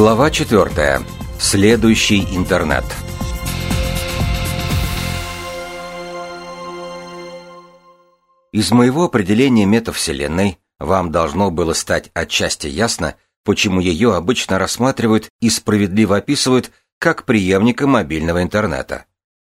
Глава 4. Следующий интернет. Из моего определения метавселенной вам должно было стать отчасти ясно, почему ее обычно рассматривают и справедливо описывают как преемника мобильного интернета.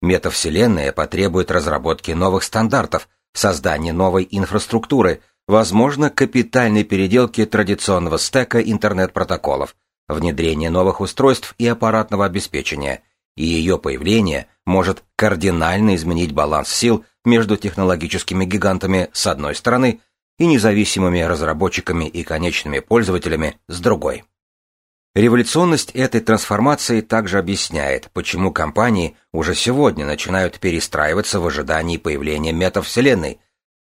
Метавселенная потребует разработки новых стандартов, создания новой инфраструктуры, возможно, капитальной переделки традиционного стека интернет-протоколов, внедрения новых устройств и аппаратного обеспечения, и ее появление может кардинально изменить баланс сил между технологическими гигантами с одной стороны и независимыми разработчиками и конечными пользователями с другой. Революционность этой трансформации также объясняет, почему компании уже сегодня начинают перестраиваться в ожидании появления метавселенной,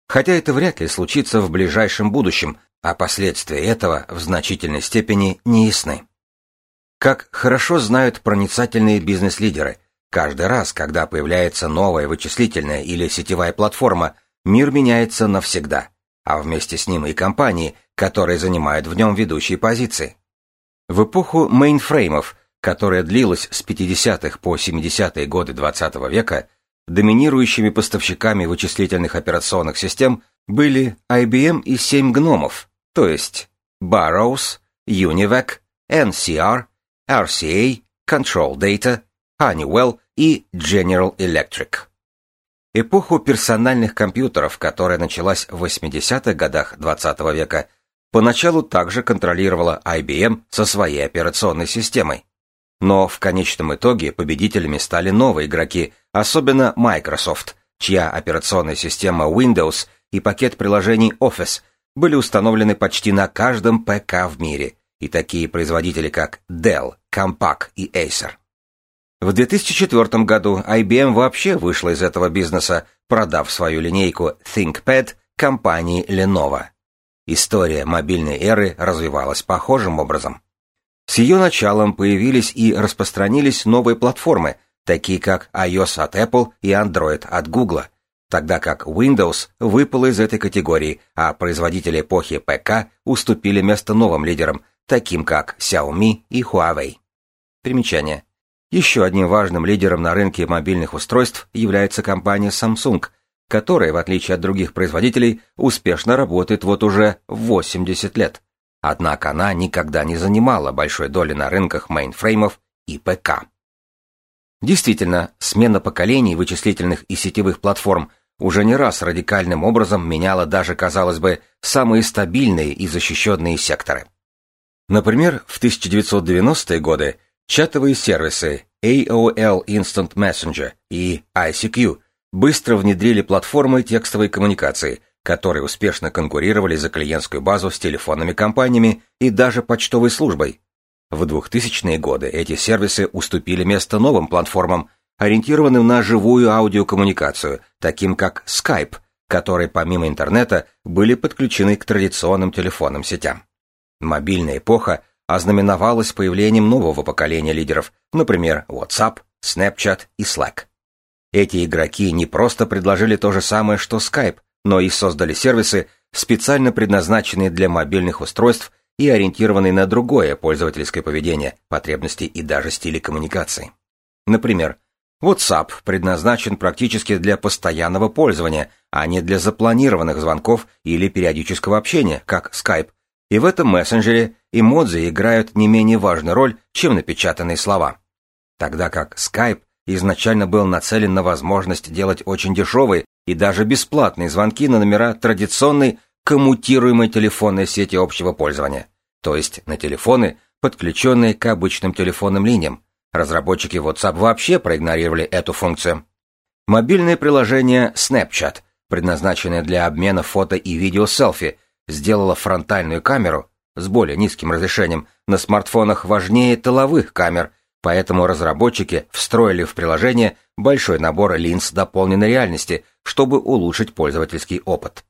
хотя это вряд ли случится в ближайшем будущем, а последствия этого в значительной степени не ясны. Как хорошо знают проницательные бизнес-лидеры, каждый раз, когда появляется новая вычислительная или сетевая платформа, мир меняется навсегда, а вместе с ним и компании, которые занимают в нем ведущие позиции. В эпоху мейнфреймов, которая длилась с 50-х по 70-е годы XX -го века, доминирующими поставщиками вычислительных операционных систем были IBM и 7 гномов, то есть Burroughs, Univac, NCR, RCA, Control Data, Honeywell и General Electric. Эпоху персональных компьютеров, которая началась в 80-х годах XX -го века, поначалу также контролировала IBM со своей операционной системой. Но в конечном итоге победителями стали новые игроки, особенно Microsoft, чья операционная система Windows и пакет приложений Office были установлены почти на каждом ПК в мире, и такие производители, как Dell, Compaq и Acer. В 2004 году IBM вообще вышла из этого бизнеса, продав свою линейку ThinkPad компании Lenovo. История мобильной эры развивалась похожим образом. С ее началом появились и распространились новые платформы, такие как iOS от Apple и Android от Google, тогда как Windows выпала из этой категории, а производители эпохи ПК уступили место новым лидерам, таким как Xiaomi и Huawei. Примечание. Еще одним важным лидером на рынке мобильных устройств является компания Samsung, которая, в отличие от других производителей, успешно работает вот уже 80 лет. Однако она никогда не занимала большой доли на рынках мейнфреймов и ПК. Действительно, смена поколений вычислительных и сетевых платформ уже не раз радикальным образом меняла даже, казалось бы, самые стабильные и защищенные секторы. Например, в 1990-е годы чатовые сервисы AOL Instant Messenger и ICQ быстро внедрили платформы текстовой коммуникации, которые успешно конкурировали за клиентскую базу с телефонными компаниями и даже почтовой службой. В 2000-е годы эти сервисы уступили место новым платформам, ориентированным на живую аудиокоммуникацию, таким как Skype, которые помимо интернета были подключены к традиционным телефонным сетям. Мобильная эпоха ознаменовалась появлением нового поколения лидеров, например, WhatsApp, Snapchat и Slack. Эти игроки не просто предложили то же самое, что Skype, но и создали сервисы, специально предназначенные для мобильных устройств и ориентированные на другое пользовательское поведение, потребности и даже стили коммуникации. Например, WhatsApp предназначен практически для постоянного пользования, а не для запланированных звонков или периодического общения, как Skype, и в этом мессенджере эмодзи играют не менее важную роль, чем напечатанные слова. Тогда как Skype изначально был нацелен на возможность делать очень дешевые и даже бесплатные звонки на номера традиционной коммутируемой телефонной сети общего пользования, то есть на телефоны, подключенные к обычным телефонным линиям. Разработчики WhatsApp вообще проигнорировали эту функцию. Мобильное приложение Snapchat, предназначенное для обмена фото и видео селфи, сделало фронтальную камеру с более низким разрешением на смартфонах важнее тыловых камер – Поэтому разработчики встроили в приложение большой набор линз дополненной реальности, чтобы улучшить пользовательский опыт.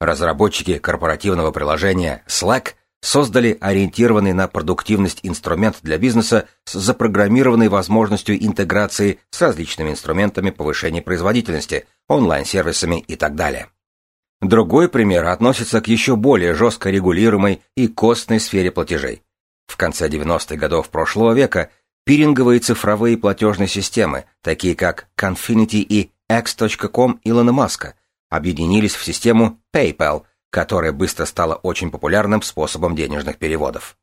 Разработчики корпоративного приложения Slack создали ориентированный на продуктивность инструмент для бизнеса с запрограммированной возможностью интеграции с различными инструментами повышения производительности, онлайн-сервисами и так далее. Другой пример относится к еще более жестко регулируемой и костной сфере платежей. В конце 90-х годов прошлого века пиринговые цифровые платежные системы, такие как Confinity и X.com Илона Маска, объединились в систему PayPal, которая быстро стала очень популярным способом денежных переводов.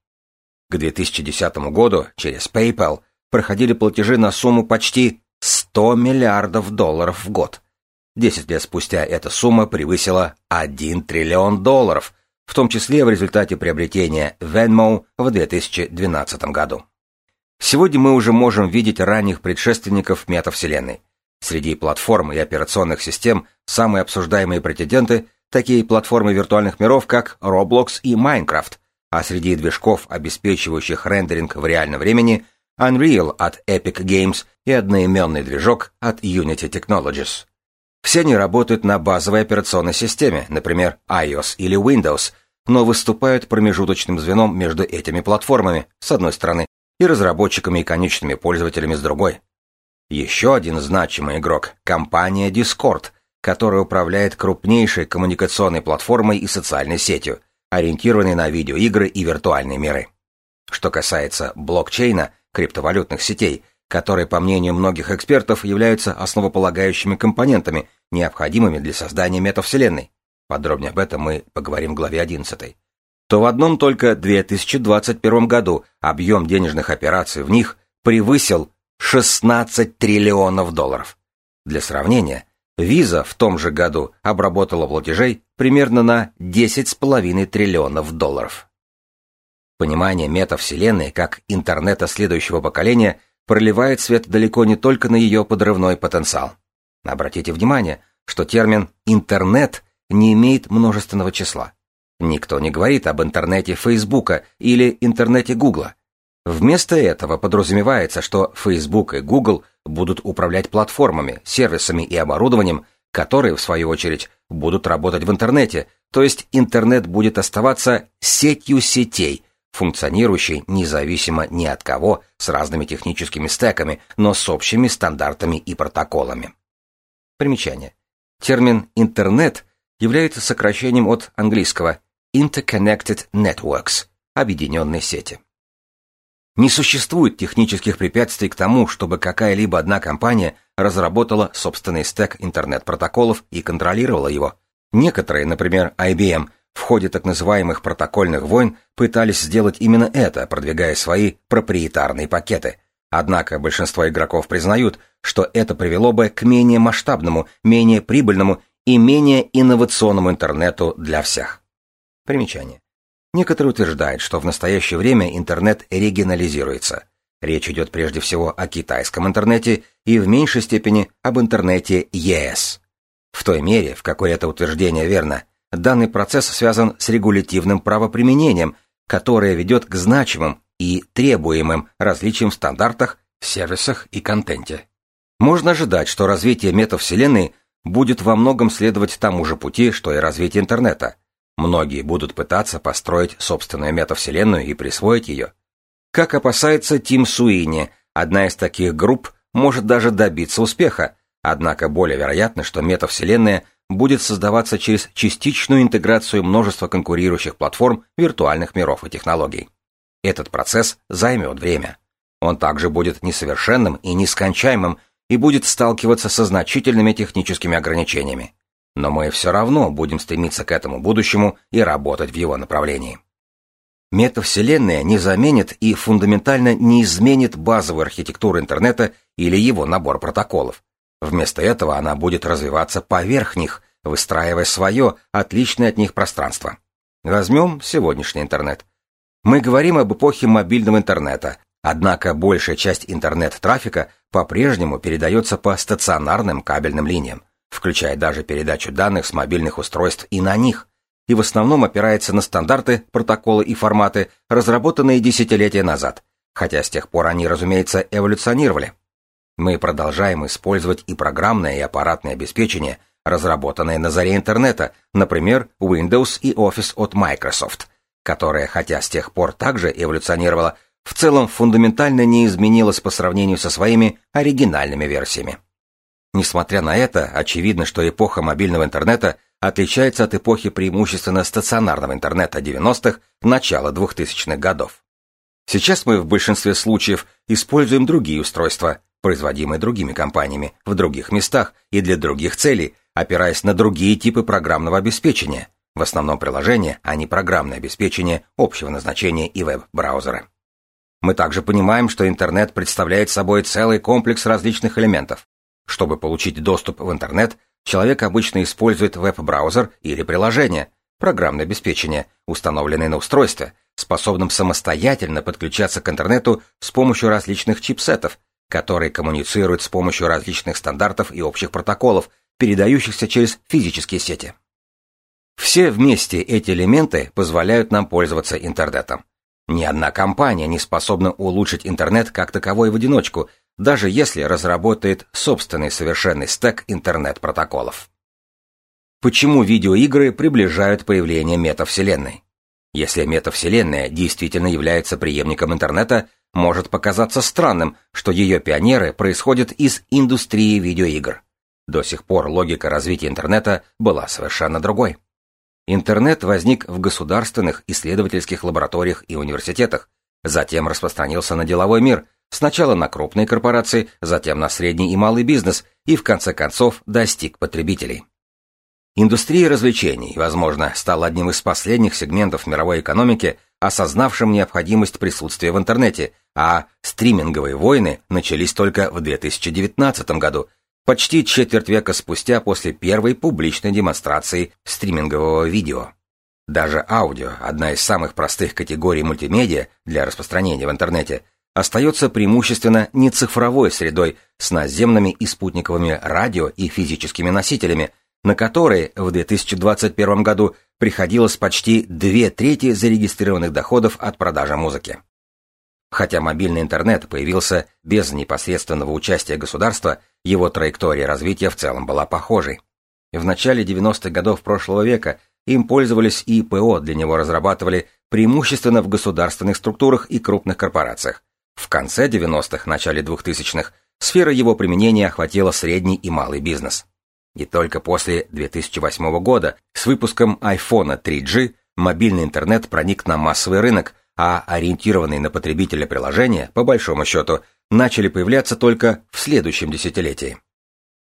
К 2010 году через PayPal проходили платежи на сумму почти 100 миллиардов долларов в год. Десять лет спустя эта сумма превысила 1 триллион долларов, в том числе в результате приобретения Venmo в 2012 году. Сегодня мы уже можем видеть ранних предшественников метавселенной. Среди платформ и операционных систем самые обсуждаемые претенденты – такие платформы виртуальных миров, как Roblox и Minecraft, а среди движков, обеспечивающих рендеринг в реальном времени – Unreal от Epic Games и одноименный движок от Unity Technologies. Все они работают на базовой операционной системе, например, iOS или Windows, но выступают промежуточным звеном между этими платформами, с одной стороны, и разработчиками и конечными пользователями с другой. Еще один значимый игрок – компания Discord, которая управляет крупнейшей коммуникационной платформой и социальной сетью, ориентированной на видеоигры и виртуальные миры. Что касается блокчейна, криптовалютных сетей – которые, по мнению многих экспертов, являются основополагающими компонентами, необходимыми для создания метавселенной. Подробнее об этом мы поговорим в главе 11. То в одном только 2021 году объем денежных операций в них превысил 16 триллионов долларов. Для сравнения, Visa в том же году обработала платежей примерно на 10,5 триллионов долларов. Понимание метавселенной как интернета следующего поколения проливает свет далеко не только на ее подрывной потенциал. Обратите внимание, что термин «интернет» не имеет множественного числа. Никто не говорит об интернете Фейсбука или интернете Гугла. Вместо этого подразумевается, что Facebook и Google будут управлять платформами, сервисами и оборудованием, которые, в свою очередь, будут работать в интернете, то есть интернет будет оставаться сетью сетей, функционирующий независимо ни от кого с разными техническими стеками, но с общими стандартами и протоколами. Примечание. Термин «интернет» является сокращением от английского Interconnected Networks – объединенные сети. Не существует технических препятствий к тому, чтобы какая-либо одна компания разработала собственный стек интернет-протоколов и контролировала его. Некоторые, например, IBM, в ходе так называемых протокольных войн пытались сделать именно это, продвигая свои проприетарные пакеты. Однако большинство игроков признают, что это привело бы к менее масштабному, менее прибыльному и менее инновационному интернету для всех. Примечание. Некоторые утверждают, что в настоящее время интернет регионализируется. Речь идет прежде всего о китайском интернете и в меньшей степени об интернете ЕС. В той мере, в какой это утверждение верно – данный процесс связан с регулятивным правоприменением, которое ведет к значимым и требуемым различиям в стандартах, сервисах и контенте. Можно ожидать, что развитие метавселенной будет во многом следовать тому же пути, что и развитие интернета. Многие будут пытаться построить собственную метавселенную и присвоить ее. Как опасается Тим Суини, одна из таких групп может даже добиться успеха, однако более вероятно, что метавселенная – будет создаваться через частичную интеграцию множества конкурирующих платформ виртуальных миров и технологий. Этот процесс займет время. Он также будет несовершенным и нескончаемым и будет сталкиваться со значительными техническими ограничениями. Но мы все равно будем стремиться к этому будущему и работать в его направлении. Метавселенная не заменит и фундаментально не изменит базовую архитектуру интернета или его набор протоколов, Вместо этого она будет развиваться поверх них, выстраивая свое, отличное от них пространство. Возьмем сегодняшний интернет. Мы говорим об эпохе мобильного интернета, однако большая часть интернет-трафика по-прежнему передается по стационарным кабельным линиям, включая даже передачу данных с мобильных устройств и на них, и в основном опирается на стандарты, протоколы и форматы, разработанные десятилетия назад, хотя с тех пор они, разумеется, эволюционировали. Мы продолжаем использовать и программное, и аппаратное обеспечение, разработанное на заре интернета, например, Windows и Office от Microsoft, которое, хотя с тех пор также эволюционировало, в целом фундаментально не изменилось по сравнению со своими оригинальными версиями. Несмотря на это, очевидно, что эпоха мобильного интернета отличается от эпохи преимущественно стационарного интернета 90-х, начала 2000-х годов. Сейчас мы в большинстве случаев используем другие устройства, производимые другими компаниями, в других местах и для других целей, опираясь на другие типы программного обеспечения, в основном приложения, а не программное обеспечение общего назначения и веб-браузера. Мы также понимаем, что интернет представляет собой целый комплекс различных элементов. Чтобы получить доступ в интернет, человек обычно использует веб-браузер или приложение, программное обеспечение, установленное на устройстве, способным самостоятельно подключаться к интернету с помощью различных чипсетов, которые коммуницируют с помощью различных стандартов и общих протоколов, передающихся через физические сети. Все вместе эти элементы позволяют нам пользоваться интернетом. Ни одна компания не способна улучшить интернет как таковой в одиночку, даже если разработает собственный совершенный стек интернет-протоколов. Почему видеоигры приближают появление метавселенной? Если метавселенная действительно является преемником интернета, может показаться странным, что ее пионеры происходят из индустрии видеоигр. До сих пор логика развития интернета была совершенно другой. Интернет возник в государственных исследовательских лабораториях и университетах, затем распространился на деловой мир, сначала на крупные корпорации, затем на средний и малый бизнес и в конце концов достиг потребителей. Индустрия развлечений, возможно, стала одним из последних сегментов мировой экономики, осознавшим необходимость присутствия в интернете, а стриминговые войны начались только в 2019 году, почти четверть века спустя после первой публичной демонстрации стримингового видео. Даже аудио, одна из самых простых категорий мультимедиа для распространения в интернете, остается преимущественно не цифровой средой с наземными и спутниковыми радио и физическими носителями, на которые в 2021 году приходилось почти две трети зарегистрированных доходов от продажи музыки. Хотя мобильный интернет появился без непосредственного участия государства, его траектория развития в целом была похожей. В начале 90-х годов прошлого века им пользовались и ПО для него разрабатывали преимущественно в государственных структурах и крупных корпорациях. В конце 90-х, начале 2000-х сфера его применения охватила средний и малый бизнес. И только после 2008 года с выпуском iPhone 3G мобильный интернет проник на массовый рынок – а ориентированные на потребителя приложения, по большому счету, начали появляться только в следующем десятилетии.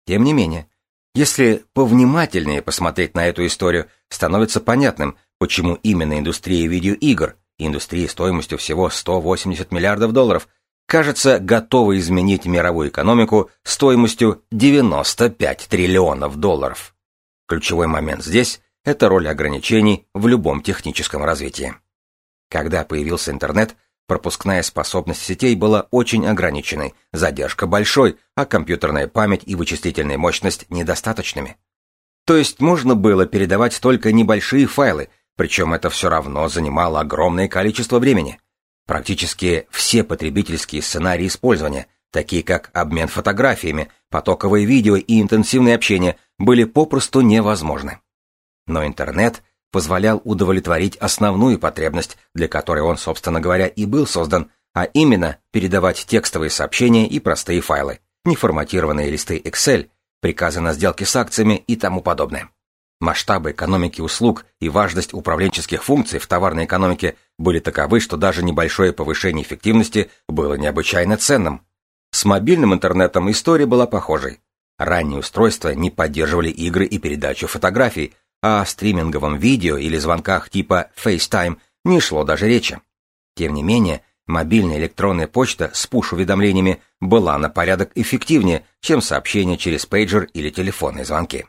Тем не менее, если повнимательнее посмотреть на эту историю, становится понятным, почему именно индустрия видеоигр, индустрия стоимостью всего 180 миллиардов долларов, кажется готова изменить мировую экономику стоимостью 95 триллионов долларов. Ключевой момент здесь – это роль ограничений в любом техническом развитии. Когда появился интернет, пропускная способность сетей была очень ограниченной, задержка большой, а компьютерная память и вычислительная мощность недостаточными. То есть можно было передавать только небольшие файлы, причем это все равно занимало огромное количество времени. Практически все потребительские сценарии использования, такие как обмен фотографиями, потоковое видео и интенсивное общение, были попросту невозможны. Но интернет позволял удовлетворить основную потребность, для которой он, собственно говоря, и был создан, а именно передавать текстовые сообщения и простые файлы, неформатированные листы Excel, приказы на сделки с акциями и тому подобное. Масштабы экономики услуг и важность управленческих функций в товарной экономике были таковы, что даже небольшое повышение эффективности было необычайно ценным. С мобильным интернетом история была похожей. Ранние устройства не поддерживали игры и передачу фотографий, а о стриминговом видео или звонках типа FaceTime не шло даже речи. Тем не менее, мобильная электронная почта с пуш-уведомлениями была на порядок эффективнее, чем сообщения через пейджер или телефонные звонки.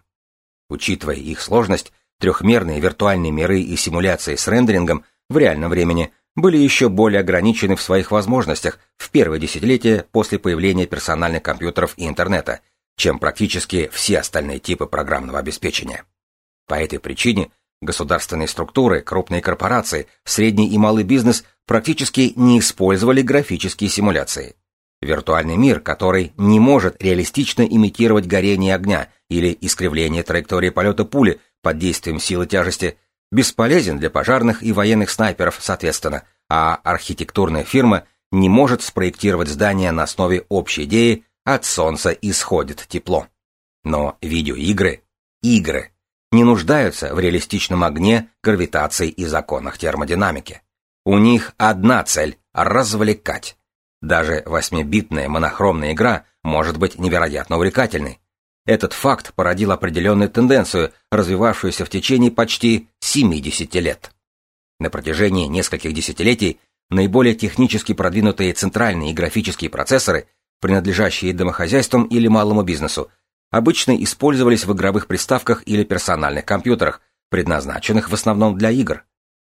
Учитывая их сложность, трехмерные виртуальные миры и симуляции с рендерингом в реальном времени были еще более ограничены в своих возможностях в первое десятилетие после появления персональных компьютеров и интернета, чем практически все остальные типы программного обеспечения. По этой причине государственные структуры, крупные корпорации, средний и малый бизнес практически не использовали графические симуляции. Виртуальный мир, который не может реалистично имитировать горение огня или искривление траектории полета пули под действием силы тяжести, бесполезен для пожарных и военных снайперов, соответственно, а архитектурная фирма не может спроектировать здание на основе общей идеи «от солнца исходит тепло». Но видеоигры — игры не нуждаются в реалистичном огне, гравитации и законах термодинамики. У них одна цель — развлекать. Даже 8-битная монохромная игра может быть невероятно увлекательной. Этот факт породил определенную тенденцию, развивавшуюся в течение почти 70 лет. На протяжении нескольких десятилетий наиболее технически продвинутые центральные и графические процессоры, принадлежащие домохозяйствам или малому бизнесу, обычно использовались в игровых приставках или персональных компьютерах, предназначенных в основном для игр.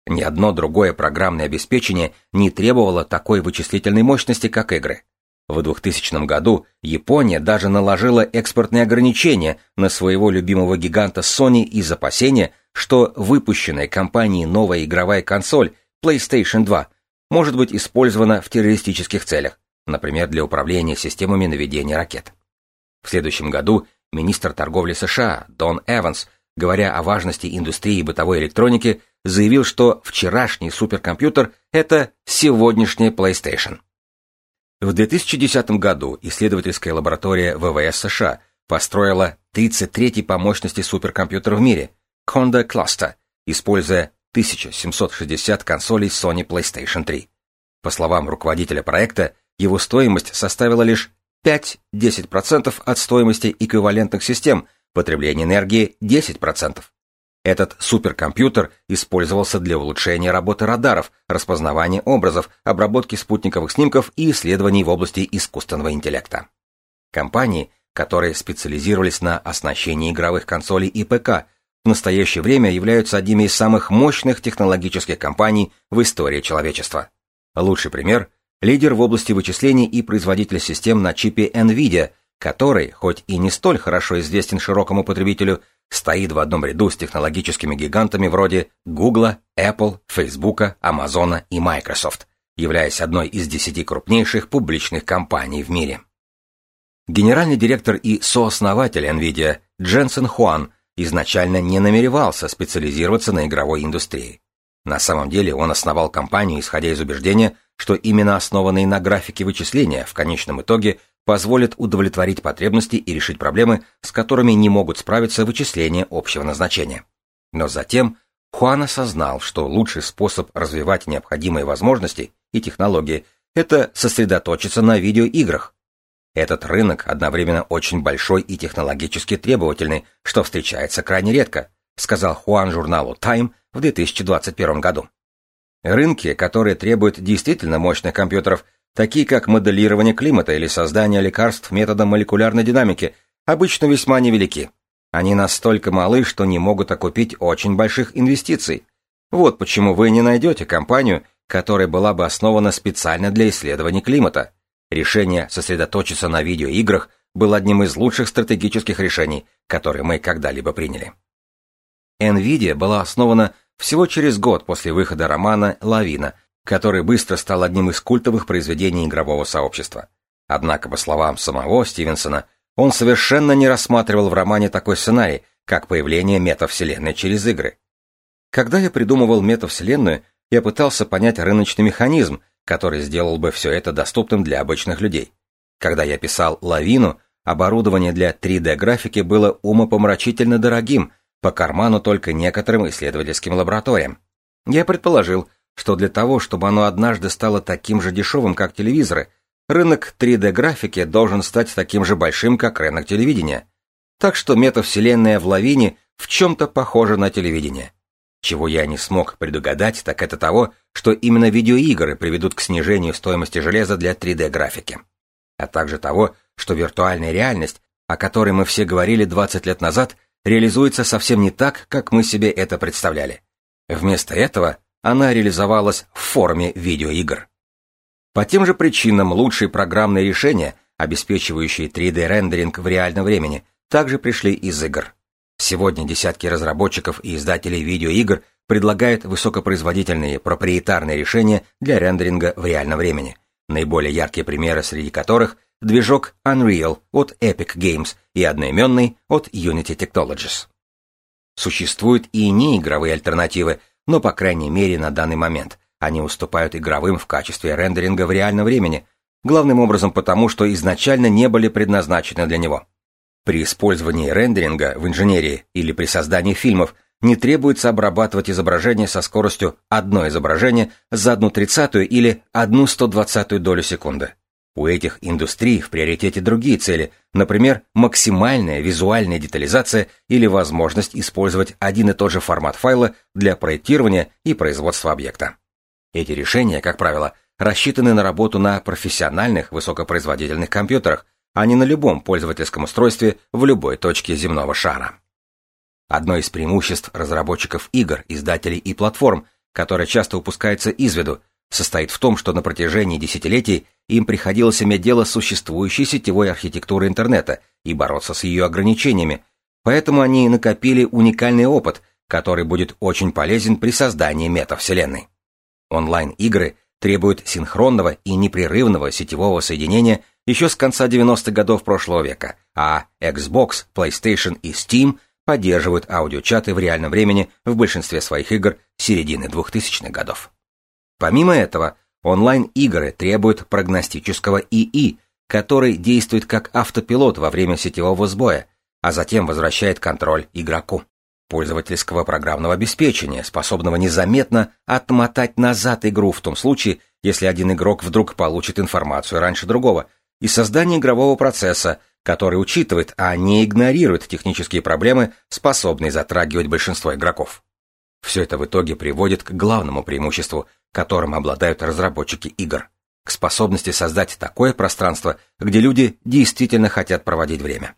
Ни одно другое программное обеспечение не требовало такой вычислительной мощности, как игры. В 2000 году Япония даже наложила экспортные ограничения на своего любимого гиганта Sony из опасения, что выпущенная компанией новая игровая консоль PlayStation 2 может быть использована в террористических целях, например, для управления системами наведения ракет. В следующем году министр торговли США Дон Эванс, говоря о важности индустрии бытовой электроники, заявил, что вчерашний суперкомпьютер – это сегодняшняя PlayStation. В 2010 году исследовательская лаборатория ВВС США построила 33-й по мощности суперкомпьютер в мире – Conda Cluster, используя 1760 консолей Sony PlayStation 3. По словам руководителя проекта, его стоимость составила лишь 5-10% от стоимости эквивалентных систем, потребление энергии 10%. Этот суперкомпьютер использовался для улучшения работы радаров, распознавания образов, обработки спутниковых снимков и исследований в области искусственного интеллекта. Компании, которые специализировались на оснащении игровых консолей и ПК, в настоящее время являются одними из самых мощных технологических компаний в истории человечества. Лучший пример – лидер в области вычислений и производитель систем на чипе NVIDIA, который, хоть и не столь хорошо известен широкому потребителю, стоит в одном ряду с технологическими гигантами вроде Google, Apple, Facebook, Amazon и Microsoft, являясь одной из десяти крупнейших публичных компаний в мире. Генеральный директор и сооснователь NVIDIA Дженсен Хуан изначально не намеревался специализироваться на игровой индустрии. На самом деле он основал компанию, исходя из убеждения, что именно основанные на графике вычисления в конечном итоге позволят удовлетворить потребности и решить проблемы, с которыми не могут справиться вычисления общего назначения. Но затем Хуан осознал, что лучший способ развивать необходимые возможности и технологии – это сосредоточиться на видеоиграх. Этот рынок одновременно очень большой и технологически требовательный, что встречается крайне редко, сказал Хуан журналу Time в 2021 году. Рынки, которые требуют действительно мощных компьютеров, такие как моделирование климата или создание лекарств методом молекулярной динамики, обычно весьма невелики. Они настолько малы, что не могут окупить очень больших инвестиций. Вот почему вы не найдете компанию, которая была бы основана специально для исследований климата. Решение сосредоточиться на видеоиграх было одним из лучших стратегических решений, которые мы когда-либо приняли. NVIDIA была основана всего через год после выхода романа «Лавина», который быстро стал одним из культовых произведений игрового сообщества. Однако, по словам самого Стивенсона, он совершенно не рассматривал в романе такой сценарий, как появление метавселенной через игры. Когда я придумывал метавселенную, я пытался понять рыночный механизм, который сделал бы все это доступным для обычных людей. Когда я писал «Лавину», оборудование для 3D-графики было умопомрачительно дорогим, по карману только некоторым исследовательским лабораториям. Я предположил, что для того, чтобы оно однажды стало таким же дешевым, как телевизоры, рынок 3D-графики должен стать таким же большим, как рынок телевидения. Так что метавселенная в лавине в чем-то похожа на телевидение. Чего я не смог предугадать, так это того, что именно видеоигры приведут к снижению стоимости железа для 3D-графики. А также того, что виртуальная реальность, о которой мы все говорили 20 лет назад, реализуется совсем не так, как мы себе это представляли. Вместо этого она реализовалась в форме видеоигр. По тем же причинам лучшие программные решения, обеспечивающие 3D-рендеринг в реальном времени, также пришли из игр. Сегодня десятки разработчиков и издателей видеоигр предлагают высокопроизводительные проприетарные решения для рендеринга в реальном времени. Наиболее яркие примеры среди которых движок Unreal от Epic Games и одноименный от Unity Technologies. Существуют и неигровые альтернативы, но по крайней мере на данный момент они уступают игровым в качестве рендеринга в реальном времени, главным образом потому, что изначально не были предназначены для него. При использовании рендеринга в инженерии или при создании фильмов не требуется обрабатывать изображение со скоростью одно изображение за одну тридцатую или одну сто двадцатую долю секунды. У этих индустрий в приоритете другие цели, например, максимальная визуальная детализация или возможность использовать один и тот же формат файла для проектирования и производства объекта. Эти решения, как правило, рассчитаны на работу на профессиональных высокопроизводительных компьютерах, а не на любом пользовательском устройстве в любой точке земного шара. Одно из преимуществ разработчиков игр, издателей и платформ, которое часто упускается из виду, состоит в том, что на протяжении десятилетий им приходилось иметь дело с существующей сетевой архитектурой интернета и бороться с ее ограничениями, поэтому они накопили уникальный опыт, который будет очень полезен при создании метавселенной. Онлайн-игры требуют синхронного и непрерывного сетевого соединения еще с конца 90-х годов прошлого века, а Xbox, PlayStation и Steam поддерживают аудиочаты в реальном времени в большинстве своих игр середины 2000-х годов. Помимо этого, онлайн-игры требуют прогностического ИИ, который действует как автопилот во время сетевого сбоя, а затем возвращает контроль игроку. Пользовательского программного обеспечения, способного незаметно отмотать назад игру в том случае, если один игрок вдруг получит информацию раньше другого, и создание игрового процесса, который учитывает, а не игнорирует технические проблемы, способные затрагивать большинство игроков. Все это в итоге приводит к главному преимуществу, которым обладают разработчики игр, к способности создать такое пространство, где люди действительно хотят проводить время.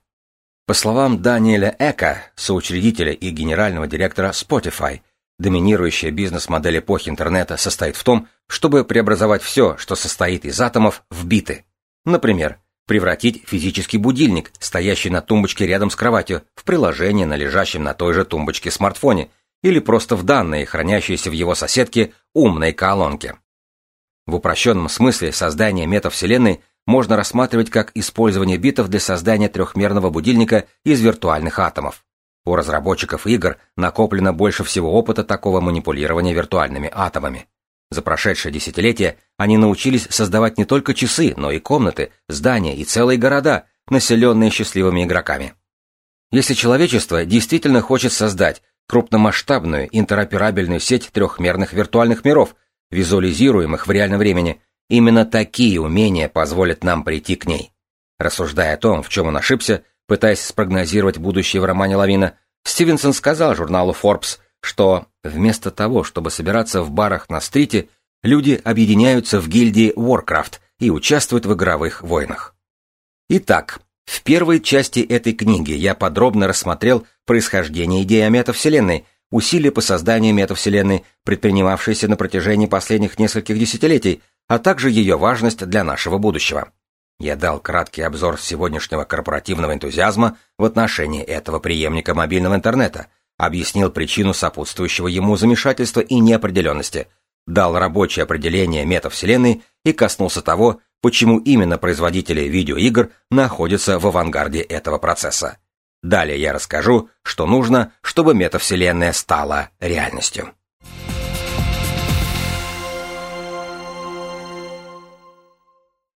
По словам Даниэля Эка, соучредителя и генерального директора Spotify, доминирующая бизнес-модель эпохи интернета состоит в том, чтобы преобразовать все, что состоит из атомов, в биты. Например, превратить физический будильник, стоящий на тумбочке рядом с кроватью, в приложение на лежащем на той же тумбочке смартфоне – или просто в данные, хранящиеся в его соседке умной колонке. В упрощенном смысле создание метавселенной можно рассматривать как использование битов для создания трехмерного будильника из виртуальных атомов. У разработчиков игр накоплено больше всего опыта такого манипулирования виртуальными атомами. За прошедшее десятилетие они научились создавать не только часы, но и комнаты, здания и целые города, населенные счастливыми игроками. Если человечество действительно хочет создать крупномасштабную интероперабельную сеть трехмерных виртуальных миров, визуализируемых в реальном времени. Именно такие умения позволят нам прийти к ней. Рассуждая о том, в чем он ошибся, пытаясь спрогнозировать будущее в романе «Лавина», Стивенсон сказал журналу Forbes, что вместо того, чтобы собираться в барах на стрите, люди объединяются в гильдии Warcraft и участвуют в игровых войнах. Итак, в первой части этой книги я подробно рассмотрел происхождение идеи о метавселенной, усилия по созданию метавселенной, предпринимавшиеся на протяжении последних нескольких десятилетий, а также ее важность для нашего будущего. Я дал краткий обзор сегодняшнего корпоративного энтузиазма в отношении этого преемника мобильного интернета, объяснил причину сопутствующего ему замешательства и неопределенности, дал рабочее определение метавселенной и коснулся того, почему именно производители видеоигр находятся в авангарде этого процесса. Далее я расскажу, что нужно, чтобы метавселенная стала реальностью.